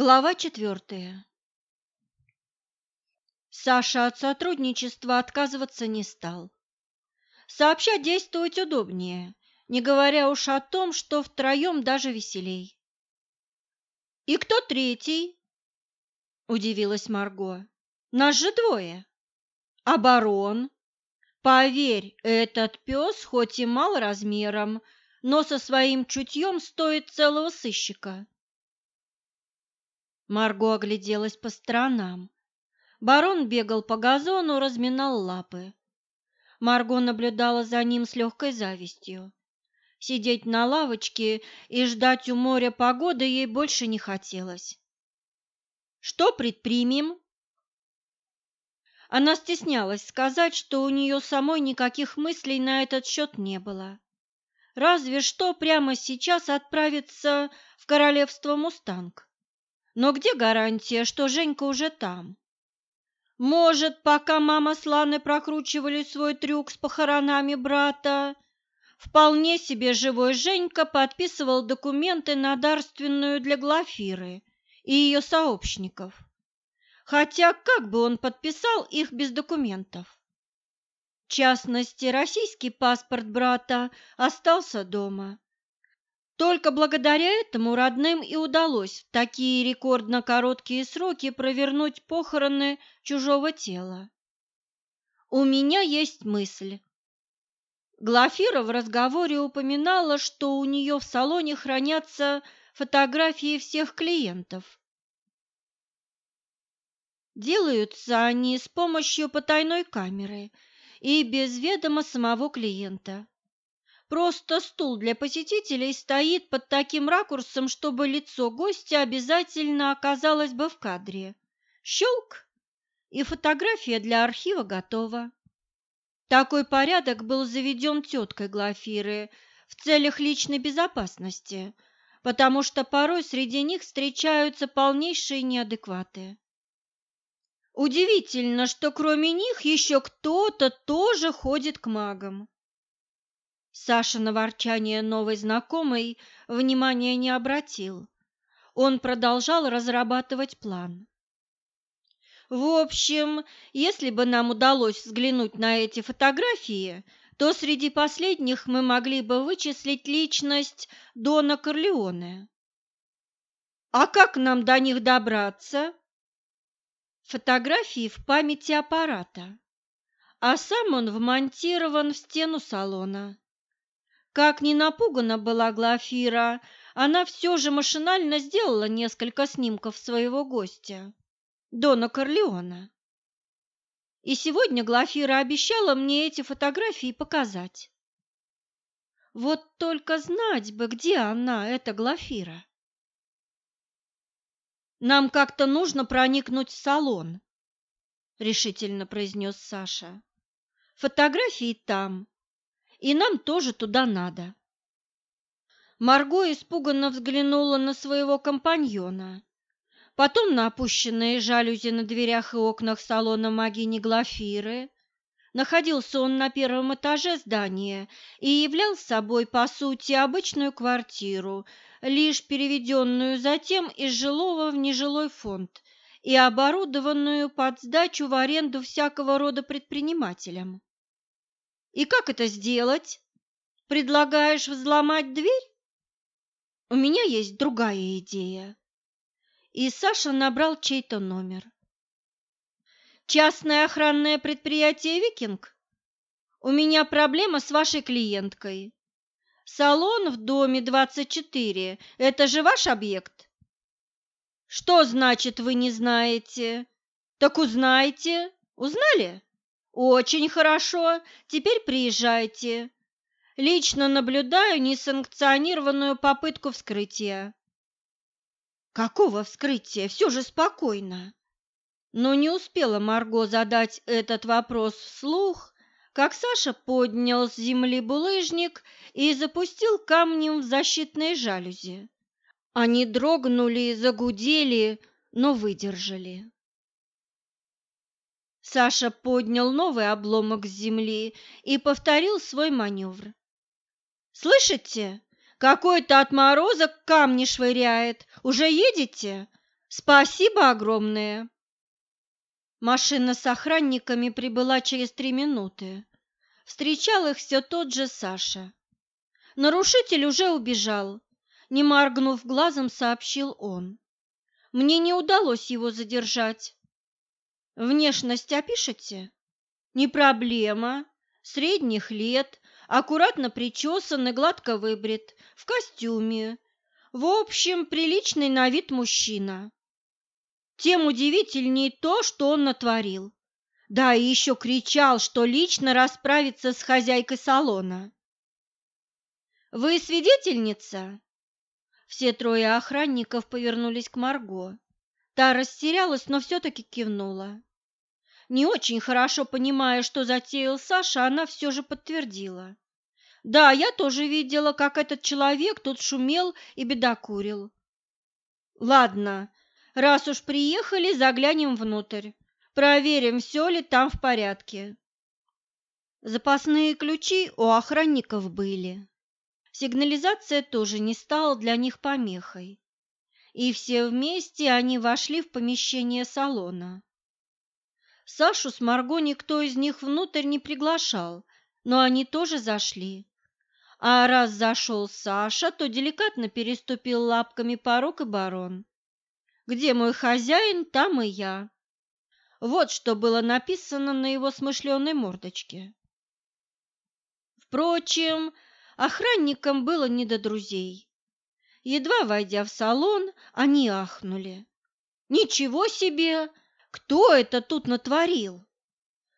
Глава четвертая. Саша от сотрудничества отказываться не стал. Сообща действовать удобнее, не говоря уж о том, что втроем даже веселей. «И кто третий?» – удивилась Марго. «Нас же двое. Барон? Поверь, этот пес хоть и мал размером, но со своим чутьем стоит целого сыщика». Марго огляделась по сторонам. Барон бегал по газону, разминал лапы. Марго наблюдала за ним с легкой завистью. Сидеть на лавочке и ждать у моря погоды ей больше не хотелось. «Что предпримем?» Она стеснялась сказать, что у нее самой никаких мыслей на этот счет не было. Разве что прямо сейчас отправиться в королевство Мустанг. Но где гарантия, что Женька уже там? Может, пока мама с Ланой прокручивали свой трюк с похоронами брата, вполне себе живой Женька подписывал документы на дарственную для Глафиры и ее сообщников. Хотя как бы он подписал их без документов? В частности, российский паспорт брата остался дома. Только благодаря этому родным и удалось в такие рекордно короткие сроки провернуть похороны чужого тела. У меня есть мысль. Глафира в разговоре упоминала, что у нее в салоне хранятся фотографии всех клиентов. Делаются они с помощью потайной камеры и без ведома самого клиента. Просто стул для посетителей стоит под таким ракурсом, чтобы лицо гостя обязательно оказалось бы в кадре. Щелк, и фотография для архива готова. Такой порядок был заведен теткой Глафиры в целях личной безопасности, потому что порой среди них встречаются полнейшие неадекваты. Удивительно, что кроме них еще кто-то тоже ходит к магам. Саша на ворчание новой знакомой внимания не обратил. Он продолжал разрабатывать план. В общем, если бы нам удалось взглянуть на эти фотографии, то среди последних мы могли бы вычислить личность Дона Корлеоне. А как нам до них добраться? Фотографии в памяти аппарата, а сам он вмонтирован в стену салона. Как ни напугана была Глафира, она все же машинально сделала несколько снимков своего гостя, Дона Корлеона. И сегодня Глафира обещала мне эти фотографии показать. Вот только знать бы, где она, эта Глафира. Нам как-то нужно проникнуть в салон, решительно произнес Саша. Фотографии там, и нам тоже туда надо. Марго испуганно взглянула на своего компаньона, потом на опущенные жалюзи на дверях и окнах салона магини Глафиры. Находился он на первом этаже здания и являл собой, по сути, обычную квартиру, лишь переведенную затем из жилого в нежилой фонд и оборудованную под сдачу в аренду всякого рода предпринимателям. И как это сделать? Предлагаешь взломать дверь? У меня есть другая идея. И Саша набрал чей-то номер. Частное охранное предприятие «Викинг»? У меня проблема с вашей клиенткой. Салон в доме 24 – это же ваш объект? Что значит вы не знаете? Так узнайте. Узнали? Очень хорошо. Теперь приезжайте. Лично наблюдаю несанкционированную попытку вскрытия. Какого вскрытия? Все же спокойно. Но не успела Марго задать этот вопрос вслух, как Саша поднял с земли булыжник и запустил камнем в защитные жалюзи. Они дрогнули, загудели, но выдержали. Саша поднял новый обломок с земли и повторил свой маневр. «Слышите? Какой-то отморозок камни швыряет. Уже едете? Спасибо огромное. Машина с охранниками прибыла через три минуты. Встречал их все тот же Саша. Нарушитель уже убежал, не моргнув глазом, сообщил он. Мне не удалось его задержать. Внешность опишите? Не проблема. Средних лет, аккуратно причесан и гладко выбрит, в костюме. В общем, приличный на вид мужчина. Тем удивительнее то, что он натворил. Да, и еще кричал, что лично расправится с хозяйкой салона. «Вы свидетельница?» Все трое охранников повернулись к Марго. Та растерялась, но все-таки кивнула. Не очень хорошо понимая, что затеял Саша, она все же подтвердила. «Да, я тоже видела, как этот человек тут шумел и бедокурил». «Ладно, раз уж приехали, заглянем внутрь. Проверим, все ли там в порядке». Запасные ключи у охранников были. Сигнализация тоже не стала для них помехой. И все вместе они вошли в помещение салона. Сашу с Марго никто из них внутрь не приглашал, но они тоже зашли. А раз зашел Саша, то деликатно переступил лапками порог и барон. «Где мой хозяин, там и я». Вот что было написано на его смышленой мордочке. Впрочем, охранникам было не до друзей. Едва войдя в салон, они ахнули. «Ничего себе! Кто это тут натворил?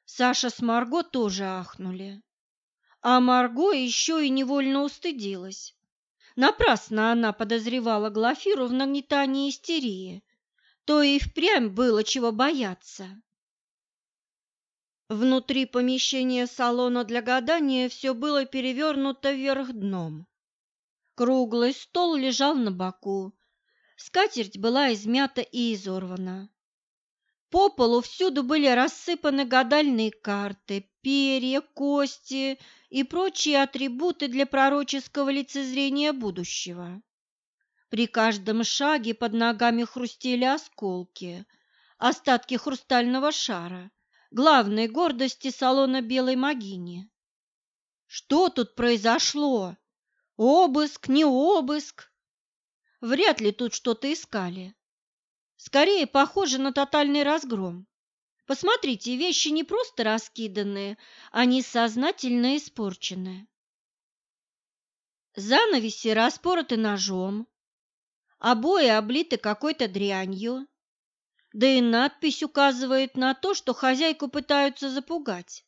Саша с Марго тоже ахнули. А Марго еще и невольно устыдилась. Напрасно она подозревала Глафиру в нагнетании истерии. То и впрямь было чего бояться. Внутри помещения салона для гадания все было перевернуто вверх дном. Круглый стол лежал на боку. Скатерть была измята и изорвана. По полу всюду были рассыпаны гадальные карты, перья, кости и прочие атрибуты для пророческого лицезрения будущего. При каждом шаге под ногами хрустели осколки, остатки хрустального шара, главной гордости салона белой могини. Что тут произошло? Обыск, не обыск? Вряд ли тут что-то искали. Скорее похоже на тотальный разгром. Посмотрите, вещи не просто раскиданные, они сознательно испорчены. Занавеси распороты ножом, обои облиты какой-то дрянью, да и надпись указывает на то, что хозяйку пытаются запугать.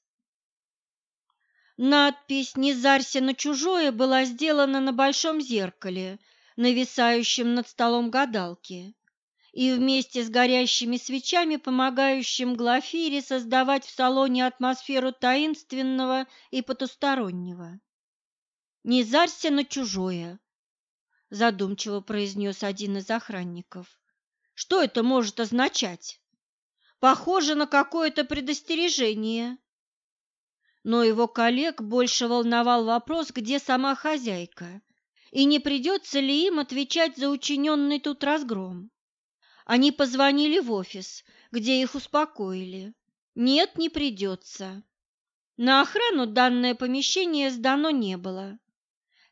Надпись «Не зарься на чужое» была сделана на большом зеркале, нависающем над столом гадалки и вместе с горящими свечами, помогающим Глафире создавать в салоне атмосферу таинственного и потустороннего. «Не зарься на чужое», – задумчиво произнес один из охранников. «Что это может означать? Похоже на какое-то предостережение». Но его коллег больше волновал вопрос, где сама хозяйка, и не придется ли им отвечать за учиненный тут разгром. Они позвонили в офис, где их успокоили. Нет, не придется. На охрану данное помещение сдано не было.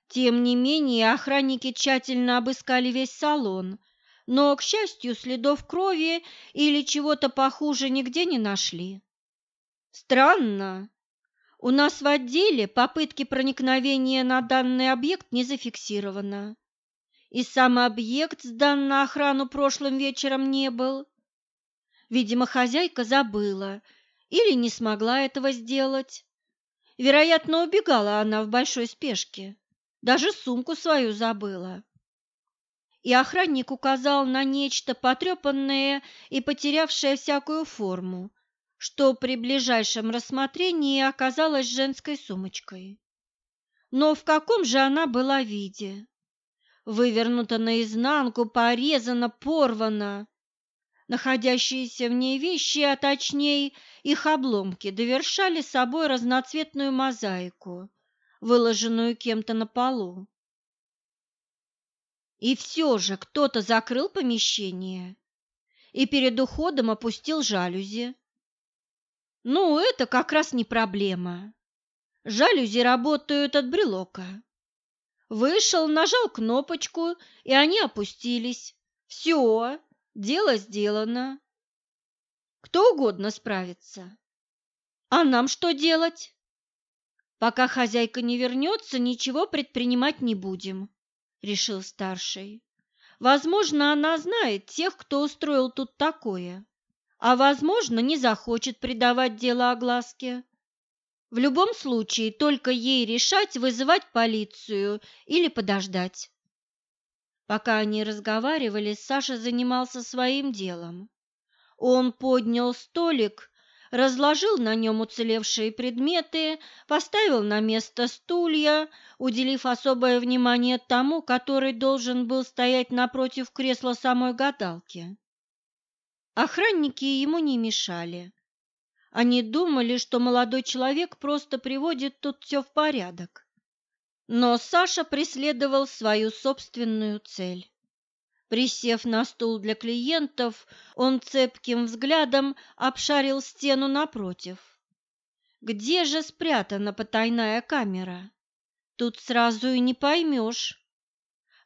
Тем не менее, охранники тщательно обыскали весь салон, но, к счастью, следов крови или чего-то похуже нигде не нашли. Странно. У нас в отделе попытки проникновения на данный объект не зафиксировано и сам объект сдан на охрану прошлым вечером не был. Видимо, хозяйка забыла или не смогла этого сделать. Вероятно, убегала она в большой спешке, даже сумку свою забыла. И охранник указал на нечто потрепанное и потерявшее всякую форму, что при ближайшем рассмотрении оказалось женской сумочкой. Но в каком же она была виде? Вывернута наизнанку, порезана, порвана. Находящиеся в ней вещи, а точнее их обломки, довершали собой разноцветную мозаику, выложенную кем-то на полу. И все же кто-то закрыл помещение, и перед уходом опустил жалюзи. Ну, это как раз не проблема. Жалюзи работают от брелока. Вышел, нажал кнопочку, и они опустились. Все, дело сделано. Кто угодно справится. А нам что делать? Пока хозяйка не вернется, ничего предпринимать не будем, решил старший. Возможно, она знает тех, кто устроил тут такое, а возможно, не захочет придавать дело огласке. В любом случае, только ей решать, вызывать полицию или подождать. Пока они разговаривали, Саша занимался своим делом. Он поднял столик, разложил на нем уцелевшие предметы, поставил на место стулья, уделив особое внимание тому, который должен был стоять напротив кресла самой гадалки. Охранники ему не мешали. Они думали, что молодой человек просто приводит тут все в порядок. Но Саша преследовал свою собственную цель. Присев на стул для клиентов, он цепким взглядом обшарил стену напротив. Где же спрятана потайная камера? Тут сразу и не поймешь.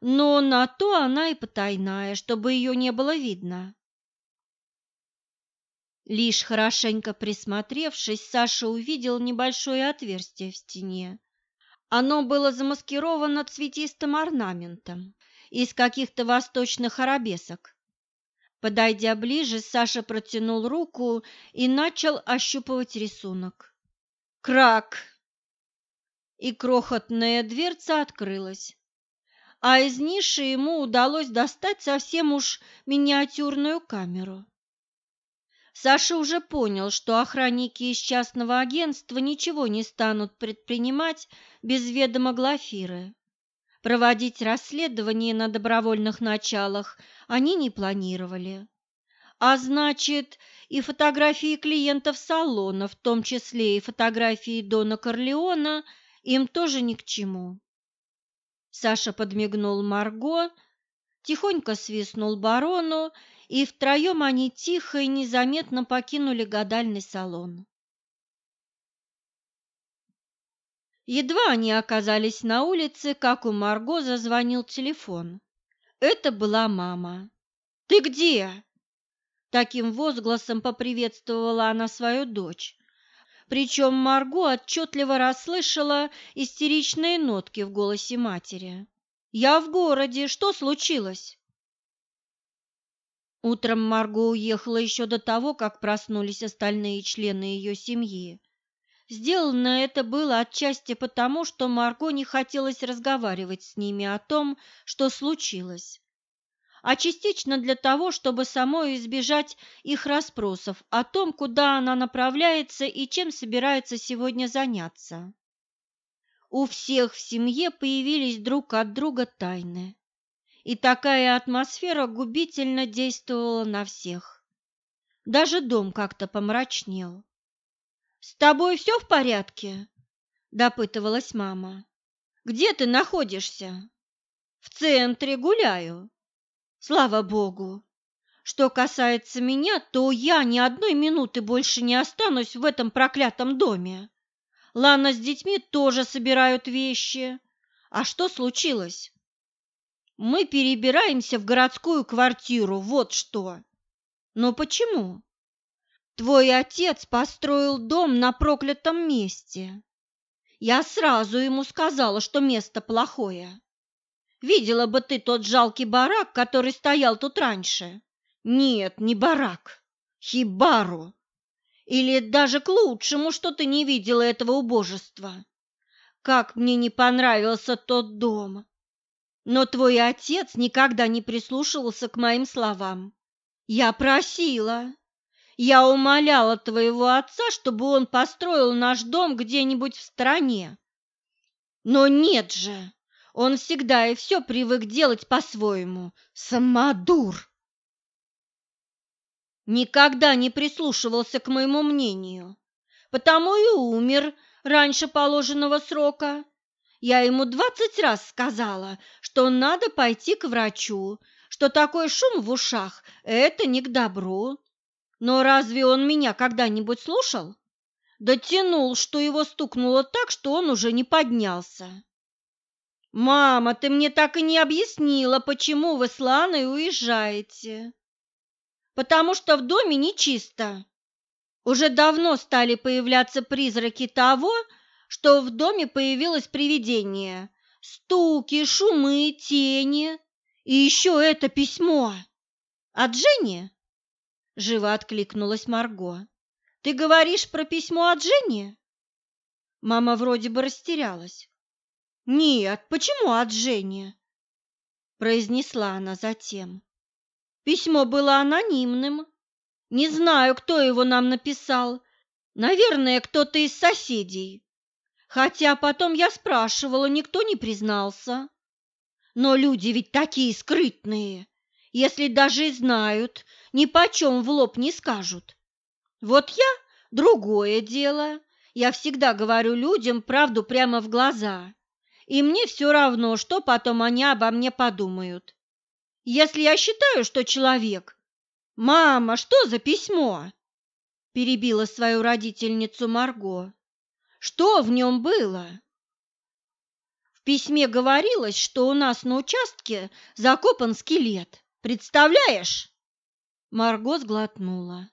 Но на то она и потайная, чтобы ее не было видно. Лишь хорошенько присмотревшись, Саша увидел небольшое отверстие в стене. Оно было замаскировано цветистым орнаментом из каких-то восточных арабесок. Подойдя ближе, Саша протянул руку и начал ощупывать рисунок. Крак! И крохотная дверца открылась, а из ниши ему удалось достать совсем уж миниатюрную камеру. Саша уже понял, что охранники из частного агентства ничего не станут предпринимать без ведома Глафиры. Проводить расследование на добровольных началах они не планировали. А значит, и фотографии клиентов салона, в том числе и фотографии Дона Корлеона, им тоже ни к чему. Саша подмигнул Марго, тихонько свистнул барону и втроем они тихо и незаметно покинули гадальный салон. Едва они оказались на улице, как у Марго зазвонил телефон. Это была мама. «Ты где?» Таким возгласом поприветствовала она свою дочь. Причем Марго отчетливо расслышала истеричные нотки в голосе матери. «Я в городе. Что случилось?» Утром Марго уехала еще до того, как проснулись остальные члены ее семьи. Сделано это было отчасти потому, что Марго не хотелось разговаривать с ними о том, что случилось, а частично для того, чтобы самой избежать их расспросов о том, куда она направляется и чем собирается сегодня заняться. У всех в семье появились друг от друга тайны и такая атмосфера губительно действовала на всех. Даже дом как-то помрачнел. «С тобой все в порядке?» – допытывалась мама. «Где ты находишься?» «В центре гуляю». «Слава Богу!» Что касается меня, то я ни одной минуты больше не останусь в этом проклятом доме. Лана с детьми тоже собирают вещи. А что случилось? Мы перебираемся в городскую квартиру, вот что. Но почему? Твой отец построил дом на проклятом месте. Я сразу ему сказала, что место плохое. Видела бы ты тот жалкий барак, который стоял тут раньше. Нет, не барак, хибару. Или даже к лучшему, что ты не видела этого убожества. Как мне не понравился тот дом. Но твой отец никогда не прислушивался к моим словам. Я просила, я умоляла твоего отца, чтобы он построил наш дом где-нибудь в стране. Но нет же, он всегда и все привык делать по-своему. Самодур! Никогда не прислушивался к моему мнению, потому и умер раньше положенного срока. Я ему двадцать раз сказала, что надо пойти к врачу, что такой шум в ушах – это не к добру. Но разве он меня когда-нибудь слушал? Дотянул, что его стукнуло так, что он уже не поднялся. «Мама, ты мне так и не объяснила, почему вы с Ланой уезжаете?» «Потому что в доме нечисто. Уже давно стали появляться призраки того, что в доме появилось привидение. Стуки, шумы, тени. И еще это письмо. От Жени?» Живо откликнулась Марго. «Ты говоришь про письмо от Жени?» Мама вроде бы растерялась. «Нет, почему от Жени?» произнесла она затем. Письмо было анонимным. Не знаю, кто его нам написал. Наверное, кто-то из соседей. Хотя потом я спрашивала, никто не признался. Но люди ведь такие скрытные. Если даже и знают, ни почем в лоб не скажут. Вот я – другое дело. Я всегда говорю людям правду прямо в глаза и мне все равно, что потом они обо мне подумают. Если я считаю, что человек... «Мама, что за письмо?» – перебила свою родительницу Марго. «Что в нем было?» В письме говорилось, что у нас на участке закопан скелет. Представляешь? Марго сглотнула.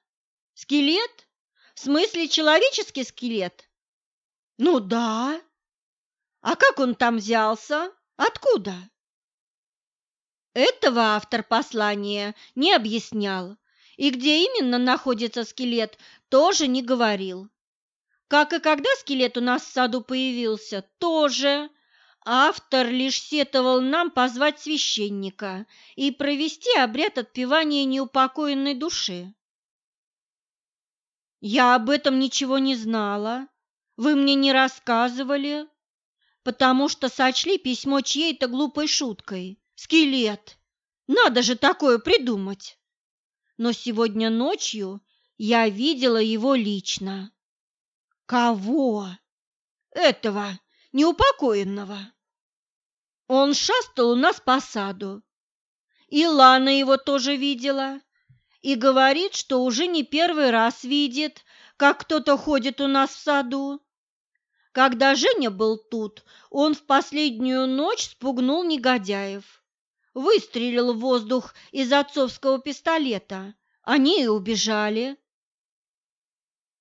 Скелет? В смысле человеческий скелет? Ну да, а как он там взялся? Откуда? Этого автор послания не объяснял, и где именно находится скелет, тоже не говорил. Как и когда скелет у нас в саду появился, тоже. Автор лишь сетовал нам позвать священника и провести обряд отпевания неупокоенной души. Я об этом ничего не знала. Вы мне не рассказывали потому что сочли письмо чьей-то глупой шуткой. Скелет! Надо же такое придумать! Но сегодня ночью я видела его лично. Кого? Этого, неупокоенного. Он шастал у нас по саду. И Лана его тоже видела. И говорит, что уже не первый раз видит, как кто-то ходит у нас в саду. Когда Женя был тут, он в последнюю ночь спугнул негодяев. Выстрелил в воздух из отцовского пистолета. Они и убежали.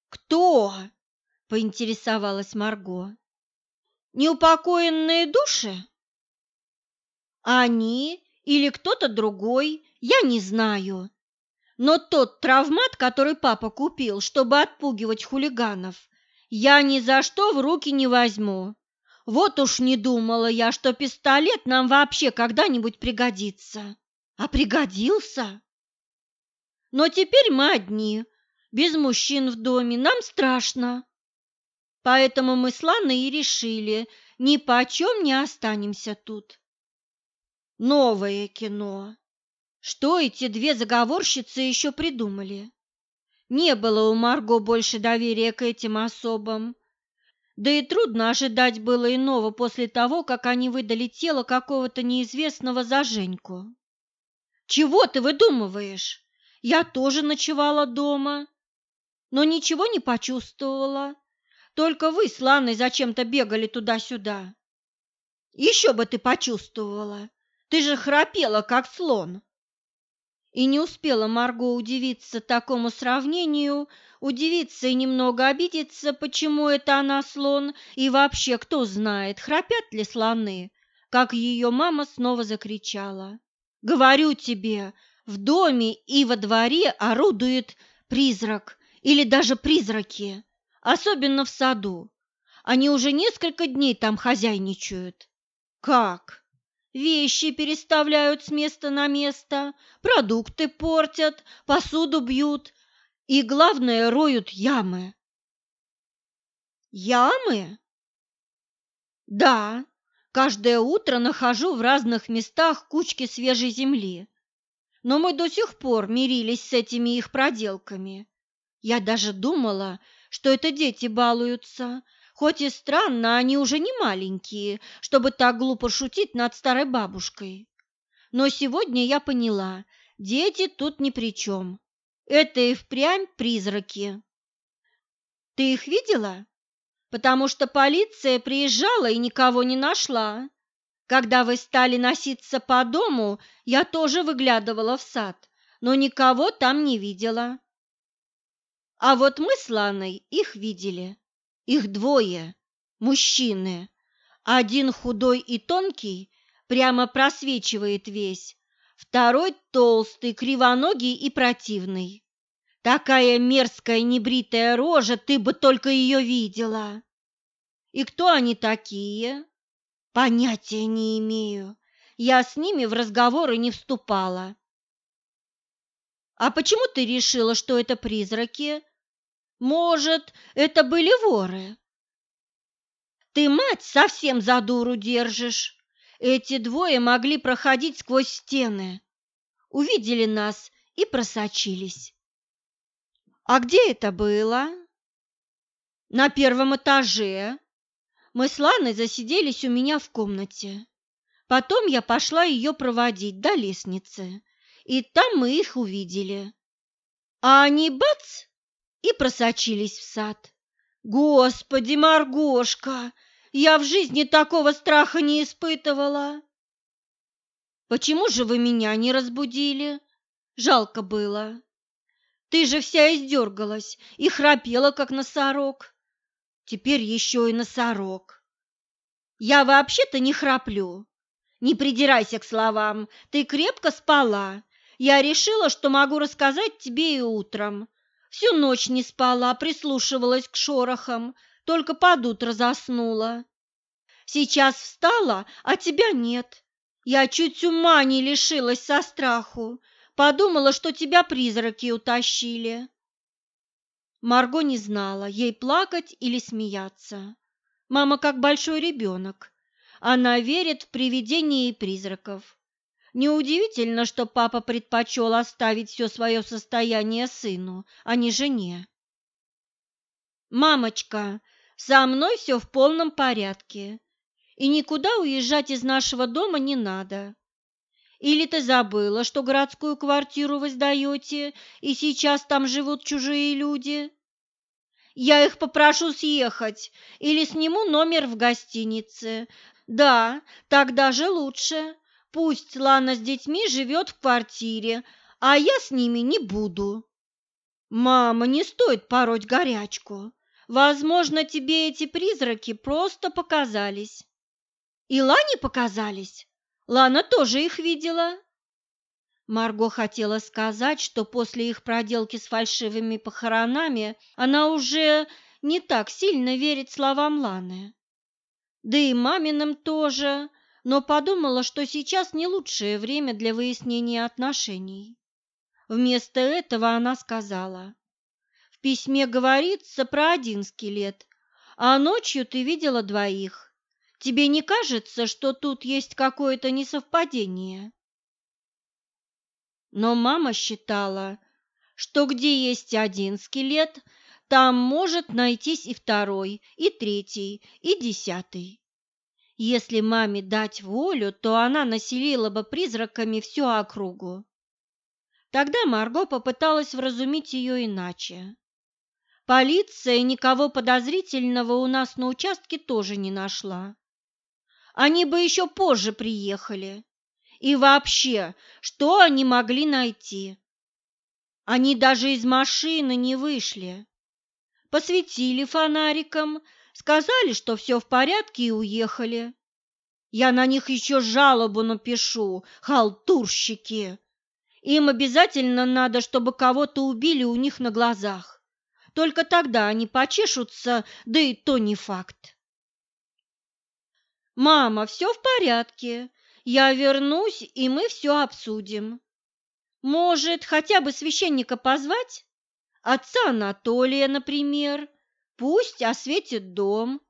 «Кто?» – поинтересовалась Марго. «Неупокоенные души?» «Они или кто-то другой, я не знаю. Но тот травмат, который папа купил, чтобы отпугивать хулиганов, я ни за что в руки не возьму. Вот уж не думала я, что пистолет нам вообще когда-нибудь пригодится. А пригодился. Но теперь мы одни, без мужчин в доме, нам страшно. Поэтому мы с Ланой и решили, ни почем не останемся тут. Новое кино. Что эти две заговорщицы еще придумали? Не было у Марго больше доверия к этим особам. Да и трудно ожидать было иного после того, как они выдали тело какого-то неизвестного за Женьку. «Чего ты выдумываешь? Я тоже ночевала дома, но ничего не почувствовала. Только вы с Ланой зачем-то бегали туда-сюда. Еще бы ты почувствовала. Ты же храпела, как слон». И не успела Марго удивиться такому сравнению, удивиться и немного обидеться, почему это она слон, и вообще кто знает, храпят ли слоны, как ее мама снова закричала. «Говорю тебе, в доме и во дворе орудует призрак или даже призраки, особенно в саду. Они уже несколько дней там хозяйничают». «Как?» Вещи переставляют с места на место, продукты портят, посуду бьют и, главное, роют ямы. Ямы? Да, каждое утро нахожу в разных местах кучки свежей земли. Но мы до сих пор мирились с этими их проделками. Я даже думала, что это дети балуются, Хоть и странно, они уже не маленькие, чтобы так глупо шутить над старой бабушкой. Но сегодня я поняла, дети тут ни при чем. Это и впрямь призраки. Ты их видела? Потому что полиция приезжала и никого не нашла. Когда вы стали носиться по дому, я тоже выглядывала в сад, но никого там не видела. А вот мы с Ланой их видели. Их двое, мужчины. Один худой и тонкий, прямо просвечивает весь, второй толстый, кривоногий и противный. Такая мерзкая небритая рожа, ты бы только ее видела. И кто они такие? Понятия не имею. Я с ними в разговоры не вступала. А почему ты решила, что это призраки? Может, это были воры? Ты мать совсем за дуру держишь. Эти двое могли проходить сквозь стены, увидели нас и просочились. А где это было? На первом этаже. Мы с Ланой засиделись у меня в комнате. Потом я пошла ее проводить до лестницы, и там мы их увидели. А они бац и просочились в сад. Господи, Маргошка, я в жизни такого страха не испытывала. Почему же вы меня не разбудили? Жалко было. Ты же вся издергалась и храпела, как носорог. Теперь еще и носорог. Я вообще-то не храплю. Не придирайся к словам. Ты крепко спала. Я решила, что могу рассказать тебе и утром. Всю ночь не спала, прислушивалась к шорохам, только под утро заснула. Сейчас встала, а тебя нет. Я чуть ума не лишилась со страху. Подумала, что тебя призраки утащили. Марго не знала, ей плакать или смеяться. Мама как большой ребенок. Она верит в привидения и призраков. Неудивительно, что папа предпочел оставить все свое состояние сыну, а не жене. «Мамочка, со мной все в полном порядке, и никуда уезжать из нашего дома не надо. Или ты забыла, что городскую квартиру вы сдаете, и сейчас там живут чужие люди? Я их попрошу съехать или сниму номер в гостинице. Да, так даже лучше. Пусть Лана с детьми живет в квартире, а я с ними не буду. Мама, не стоит пороть горячку. Возможно, тебе эти призраки просто показались. И Лане показались. Лана тоже их видела. Марго хотела сказать, что после их проделки с фальшивыми похоронами она уже не так сильно верит словам Ланы. Да и маминым тоже, но подумала, что сейчас не лучшее время для выяснения отношений. Вместо этого она сказала, «В письме говорится про один скелет, а ночью ты видела двоих. Тебе не кажется, что тут есть какое-то несовпадение?» Но мама считала, что где есть один скелет, там может найтись и второй, и третий, и десятый. Если маме дать волю, то она населила бы призраками всю округу. Тогда Марго попыталась вразумить ее иначе. Полиция никого подозрительного у нас на участке тоже не нашла. Они бы еще позже приехали. И вообще, что они могли найти? Они даже из машины не вышли. Посветили фонариком, Сказали, что все в порядке и уехали. Я на них еще жалобу напишу, халтурщики. Им обязательно надо, чтобы кого-то убили у них на глазах. Только тогда они почешутся, да и то не факт. «Мама, все в порядке. Я вернусь, и мы все обсудим. Может, хотя бы священника позвать? Отца Анатолия, например, Пусть осветит дом.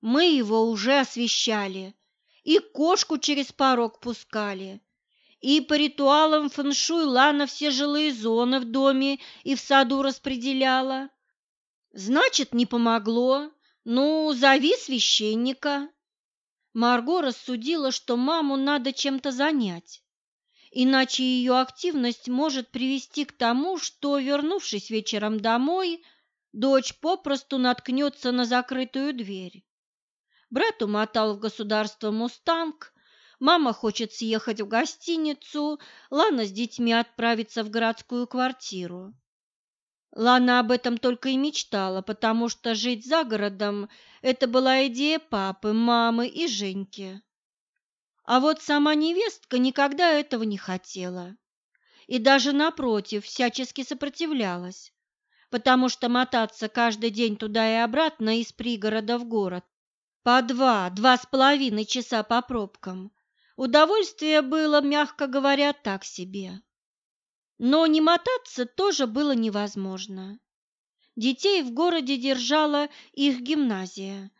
Мы его уже освещали, и кошку через порог пускали, и по ритуалам фэншуй Лана все жилые зоны в доме и в саду распределяла. Значит, не помогло. Ну, зови священника. Марго рассудила, что маму надо чем-то занять, иначе ее активность может привести к тому, что, вернувшись вечером домой, дочь попросту наткнется на закрытую дверь. Брат умотал в государство «Мустанг», мама хочет съехать в гостиницу, Лана с детьми отправится в городскую квартиру. Лана об этом только и мечтала, потому что жить за городом – это была идея папы, мамы и Женьки. А вот сама невестка никогда этого не хотела. И даже напротив, всячески сопротивлялась, потому что мотаться каждый день туда и обратно из пригорода в город по два, два с половиной часа по пробкам. Удовольствие было, мягко говоря, так себе. Но не мотаться тоже было невозможно. Детей в городе держала их гимназия,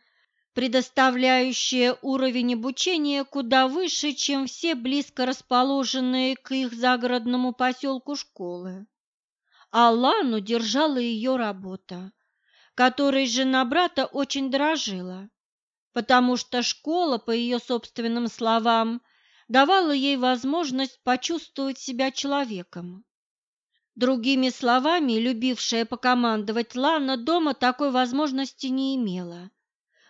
предоставляющая уровень обучения куда выше, чем все близко расположенные к их загородному поселку школы. А Лану держала ее работа, которой жена брата очень дорожила, потому что школа, по ее собственным словам, давала ей возможность почувствовать себя человеком. Другими словами, любившая покомандовать Лана дома такой возможности не имела,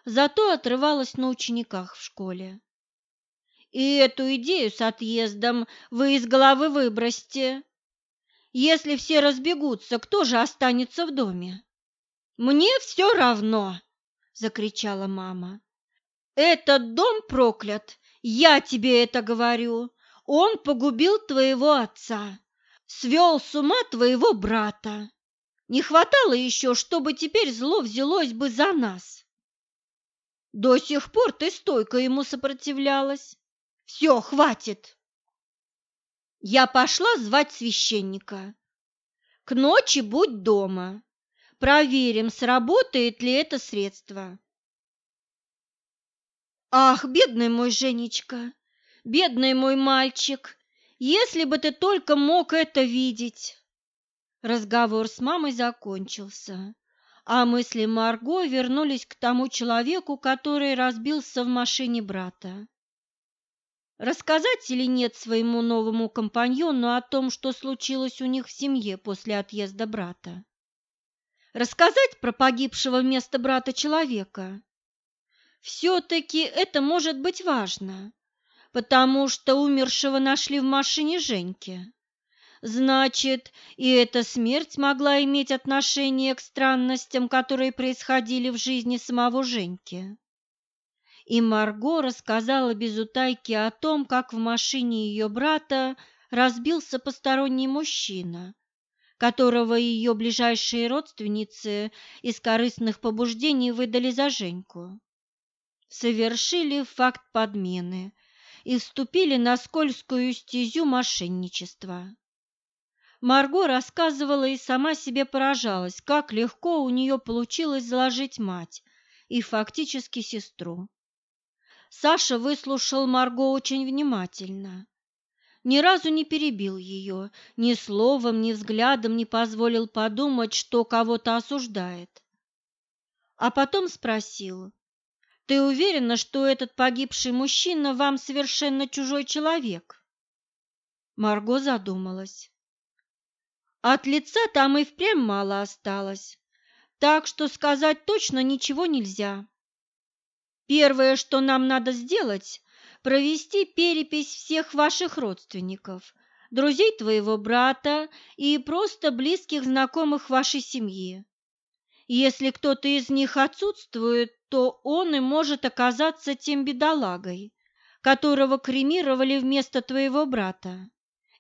зато отрывалась на учениках в школе. И эту идею с отъездом вы из головы выбросьте. Если все разбегутся, кто же останется в доме? Мне все равно, закричала мама. Этот дом проклят, я тебе это говорю. Он погубил твоего отца свел с ума твоего брата. Не хватало еще, чтобы теперь зло взялось бы за нас. До сих пор ты стойко ему сопротивлялась. Все, хватит. Я пошла звать священника. К ночи будь дома. Проверим, сработает ли это средство. Ах, бедный мой Женечка, бедный мой мальчик, если бы ты только мог это видеть!» Разговор с мамой закончился, а мысли Марго вернулись к тому человеку, который разбился в машине брата. Рассказать или нет своему новому компаньону о том, что случилось у них в семье после отъезда брата? Рассказать про погибшего вместо брата человека? Все-таки это может быть важно потому что умершего нашли в машине Женьки. Значит, и эта смерть могла иметь отношение к странностям, которые происходили в жизни самого Женьки. И Марго рассказала без утайки о том, как в машине ее брата разбился посторонний мужчина, которого ее ближайшие родственницы из корыстных побуждений выдали за Женьку. Совершили факт подмены – и вступили на скользкую стезю мошенничества. Марго рассказывала и сама себе поражалась, как легко у нее получилось заложить мать и фактически сестру. Саша выслушал Марго очень внимательно. Ни разу не перебил ее, ни словом, ни взглядом не позволил подумать, что кого-то осуждает. А потом спросил, ты уверена, что этот погибший мужчина вам совершенно чужой человек? Марго задумалась. От лица там и впрямь мало осталось, так что сказать точно ничего нельзя. Первое, что нам надо сделать, провести перепись всех ваших родственников, друзей твоего брата и просто близких знакомых вашей семьи. Если кто-то из них отсутствует, то он и может оказаться тем бедолагой, которого кремировали вместо твоего брата.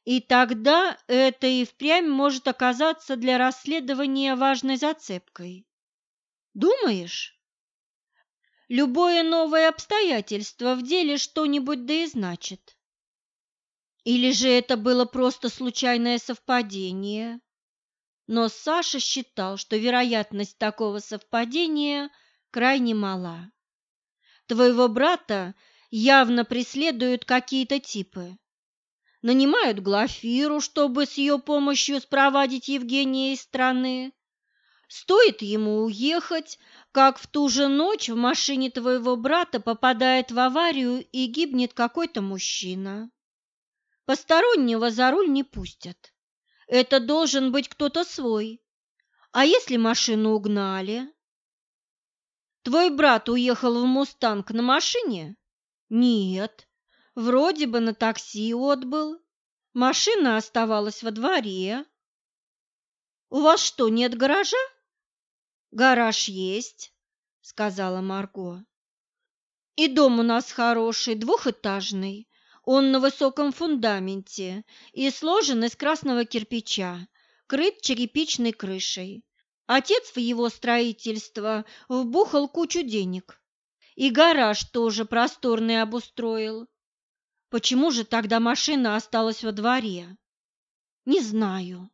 И тогда это и впрямь может оказаться для расследования важной зацепкой. Думаешь? Любое новое обстоятельство в деле что-нибудь да и значит. Или же это было просто случайное совпадение? но Саша считал, что вероятность такого совпадения крайне мала. Твоего брата явно преследуют какие-то типы. Нанимают Глафиру, чтобы с ее помощью спровадить Евгения из страны. Стоит ему уехать, как в ту же ночь в машине твоего брата попадает в аварию и гибнет какой-то мужчина. Постороннего за руль не пустят. Это должен быть кто-то свой. А если машину угнали? Твой брат уехал в «Мустанг» на машине? Нет, вроде бы на такси отбыл. Машина оставалась во дворе. У вас что, нет гаража? Гараж есть, сказала Марго. И дом у нас хороший, двухэтажный. Он на высоком фундаменте и сложен из красного кирпича, крыт черепичной крышей. Отец в его строительство вбухал кучу денег. И гараж тоже просторный обустроил. Почему же тогда машина осталась во дворе? Не знаю.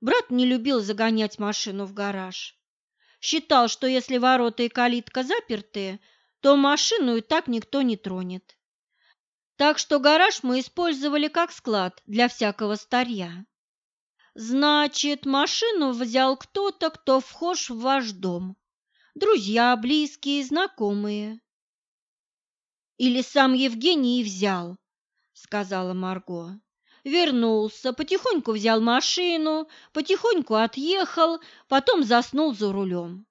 Брат не любил загонять машину в гараж. Считал, что если ворота и калитка заперты, то машину и так никто не тронет. Так что гараж мы использовали как склад для всякого старья. Значит, машину взял кто-то, кто вхож в ваш дом. Друзья, близкие, знакомые. Или сам Евгений взял, сказала Марго. Вернулся, потихоньку взял машину, потихоньку отъехал, потом заснул за рулем.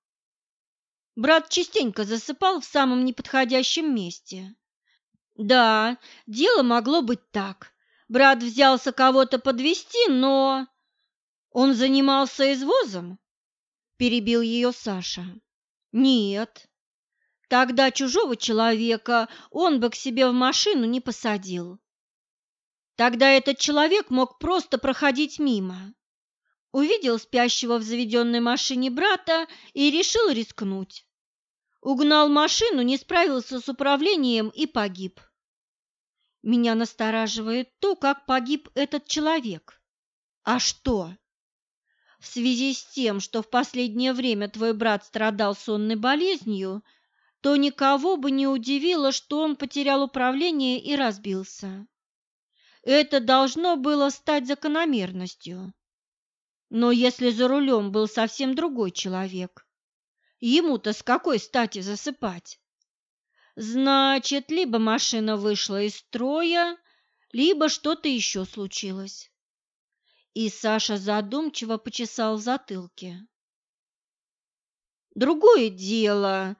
Брат частенько засыпал в самом неподходящем месте. Да, дело могло быть так. Брат взялся кого-то подвести, но он занимался извозом? Перебил ее Саша. Нет. Тогда чужого человека он бы к себе в машину не посадил. Тогда этот человек мог просто проходить мимо. Увидел спящего в заведенной машине брата и решил рискнуть. Угнал машину, не справился с управлением и погиб. Меня настораживает то, как погиб этот человек. А что? В связи с тем, что в последнее время твой брат страдал сонной болезнью, то никого бы не удивило, что он потерял управление и разбился. Это должно было стать закономерностью. Но если за рулем был совсем другой человек, ему-то с какой стати засыпать? Значит, либо машина вышла из строя, либо что-то еще случилось и Саша задумчиво почесал в затылке. Другое дело,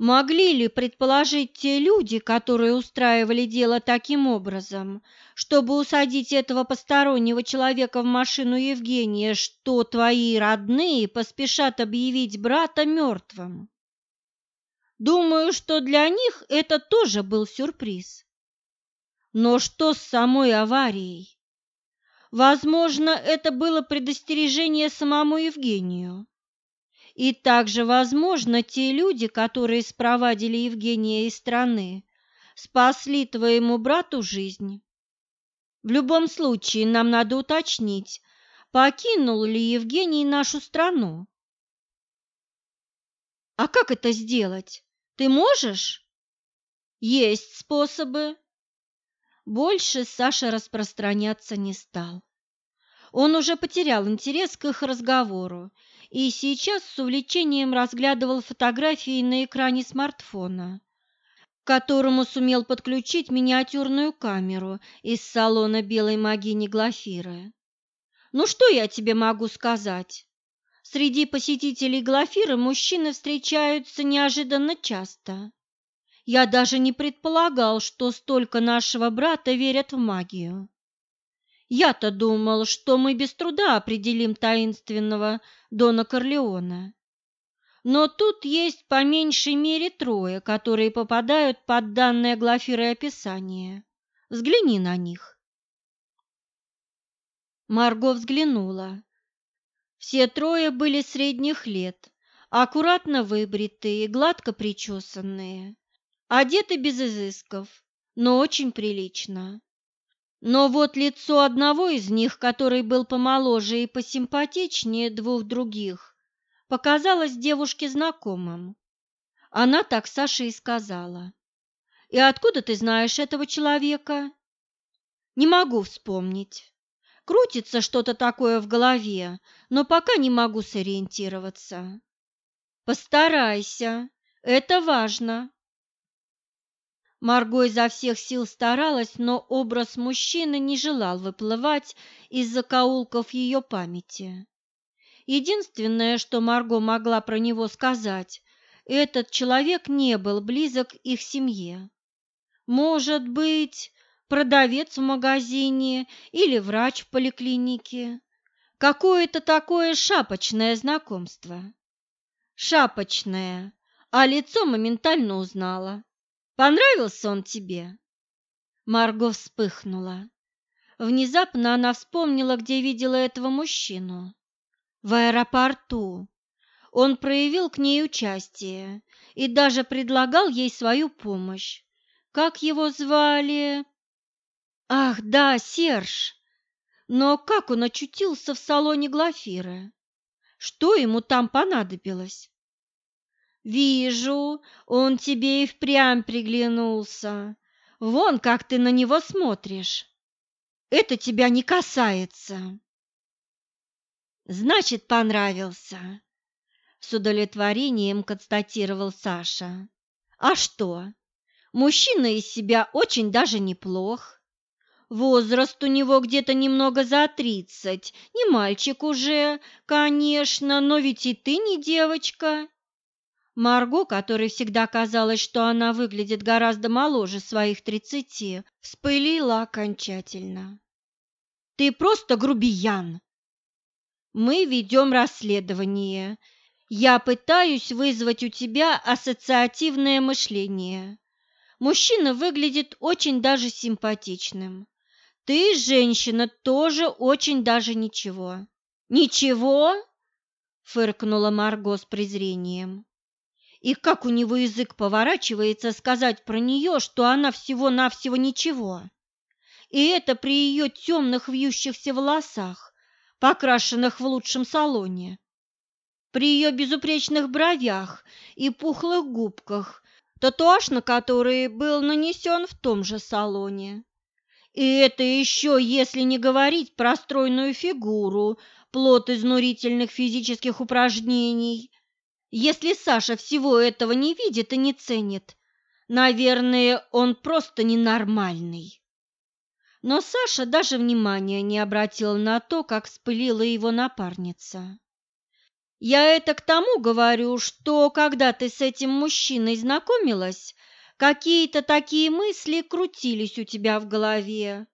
могли ли предположить те люди, которые устраивали дело таким образом, чтобы усадить этого постороннего человека в машину Евгения, что твои родные поспешат объявить брата мертвым? Думаю, что для них это тоже был сюрприз. Но что с самой аварией? Возможно, это было предостережение самому Евгению. И также, возможно, те люди, которые спровадили Евгения из страны, спасли твоему брату жизнь. В любом случае, нам надо уточнить, покинул ли Евгений нашу страну. А как это сделать? Ты можешь? Есть способы. Больше Саша распространяться не стал. Он уже потерял интерес к их разговору и сейчас с увлечением разглядывал фотографии на экране смартфона, к которому сумел подключить миниатюрную камеру из салона белой магини Глафиры. «Ну что я тебе могу сказать?» Среди посетителей Глафиры мужчины встречаются неожиданно часто. Я даже не предполагал, что столько нашего брата верят в магию. Я-то думал, что мы без труда определим таинственного Дона Корлеона. Но тут есть по меньшей мере трое, которые попадают под данное Глафирой описание. Взгляни на них. Марго взглянула. Все трое были средних лет, аккуратно выбритые, гладко причесанные. Одеты без изысков, но очень прилично. Но вот лицо одного из них, который был помоложе и посимпатичнее двух других, показалось девушке знакомым. Она так Саше и сказала. «И откуда ты знаешь этого человека?» «Не могу вспомнить. Крутится что-то такое в голове, но пока не могу сориентироваться. Постарайся, это важно. Марго изо всех сил старалась, но образ мужчины не желал выплывать из закоулков ее памяти. Единственное, что Марго могла про него сказать, этот человек не был близок их семье. Может быть, продавец в магазине или врач в поликлинике. Какое-то такое шапочное знакомство. Шапочное, а лицо моментально узнала. Понравился он тебе?» Марго вспыхнула. Внезапно она вспомнила, где видела этого мужчину. В аэропорту. Он проявил к ней участие и даже предлагал ей свою помощь. Как его звали? Ах, да, Серж. Но как он очутился в салоне Глафиры? Что ему там понадобилось? «Вижу, он тебе и впрямь приглянулся. Вон как ты на него смотришь. Это тебя не касается». «Значит, понравился», — с удовлетворением констатировал Саша. «А что? Мужчина из себя очень даже неплох. Возраст у него где-то немного за тридцать, не мальчик уже, конечно, но ведь и ты не девочка». Марго, которой всегда казалось, что она выглядит гораздо моложе своих тридцати, вспылила окончательно. «Ты просто грубиян!» «Мы ведем расследование. Я пытаюсь вызвать у тебя ассоциативное мышление. Мужчина выглядит очень даже симпатичным. Ты, женщина, тоже очень даже ничего». «Ничего?» – фыркнула Марго с презрением. И как у него язык поворачивается сказать про нее, что она всего-навсего ничего. И это при ее темных вьющихся волосах, покрашенных в лучшем салоне. При ее безупречных бровях и пухлых губках, татуаж на которые был нанесен в том же салоне. И это еще если не говорить про стройную фигуру, плод изнурительных физических упражнений, если Саша всего этого не видит и не ценит, наверное, он просто ненормальный. Но Саша даже внимания не обратил на то, как спылила его напарница. Я это к тому говорю, что когда ты с этим мужчиной знакомилась, какие-то такие мысли крутились у тебя в голове.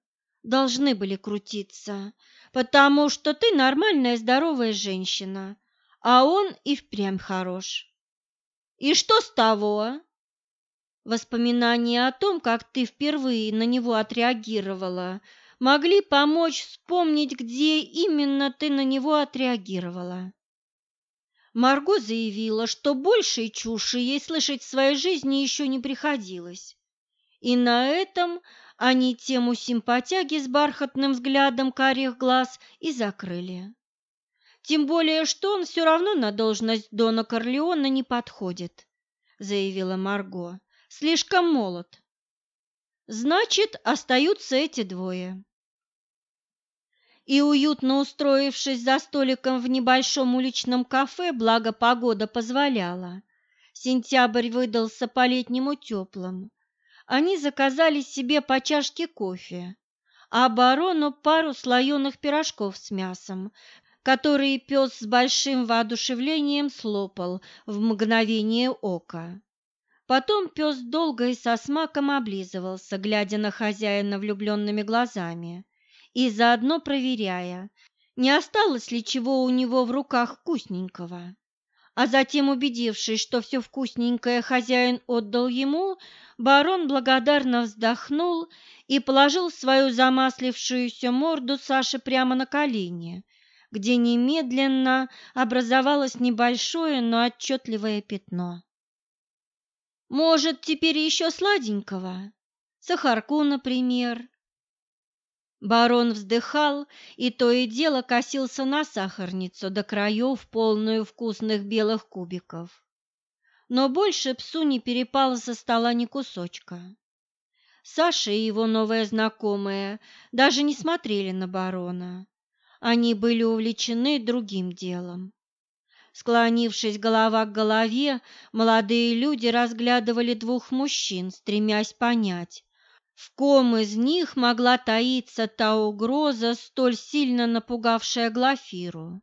Должны были крутиться, потому что ты нормальная здоровая женщина, а он и впрямь хорош. И что с того? Воспоминания о том, как ты впервые на него отреагировала, могли помочь вспомнить, где именно ты на него отреагировала. Марго заявила, что большей чуши ей слышать в своей жизни еще не приходилось. И на этом они тему симпатяги с бархатным взглядом карих глаз и закрыли. Тем более, что он все равно на должность Дона Корлеона не подходит, заявила Марго. Слишком молод. Значит, остаются эти двое. И уютно устроившись за столиком в небольшом уличном кафе, благо погода позволяла, сентябрь выдался по-летнему теплым, они заказали себе по чашке кофе, а барону пару слоеных пирожков с мясом, которые пес с большим воодушевлением слопал в мгновение ока. Потом пес долго и со смаком облизывался, глядя на хозяина влюбленными глазами и заодно проверяя, не осталось ли чего у него в руках вкусненького. А затем, убедившись, что все вкусненькое хозяин отдал ему, барон благодарно вздохнул и положил свою замаслившуюся морду Саше прямо на колени – где немедленно образовалось небольшое, но отчетливое пятно. «Может, теперь еще сладенького? Сахарку, например?» Барон вздыхал и то и дело косился на сахарницу до краев, полную вкусных белых кубиков. Но больше псу не перепало со стола ни кусочка. Саша и его новая знакомая даже не смотрели на барона. Они были увлечены другим делом. Склонившись голова к голове, молодые люди разглядывали двух мужчин, стремясь понять, в ком из них могла таиться та угроза, столь сильно напугавшая Глафиру.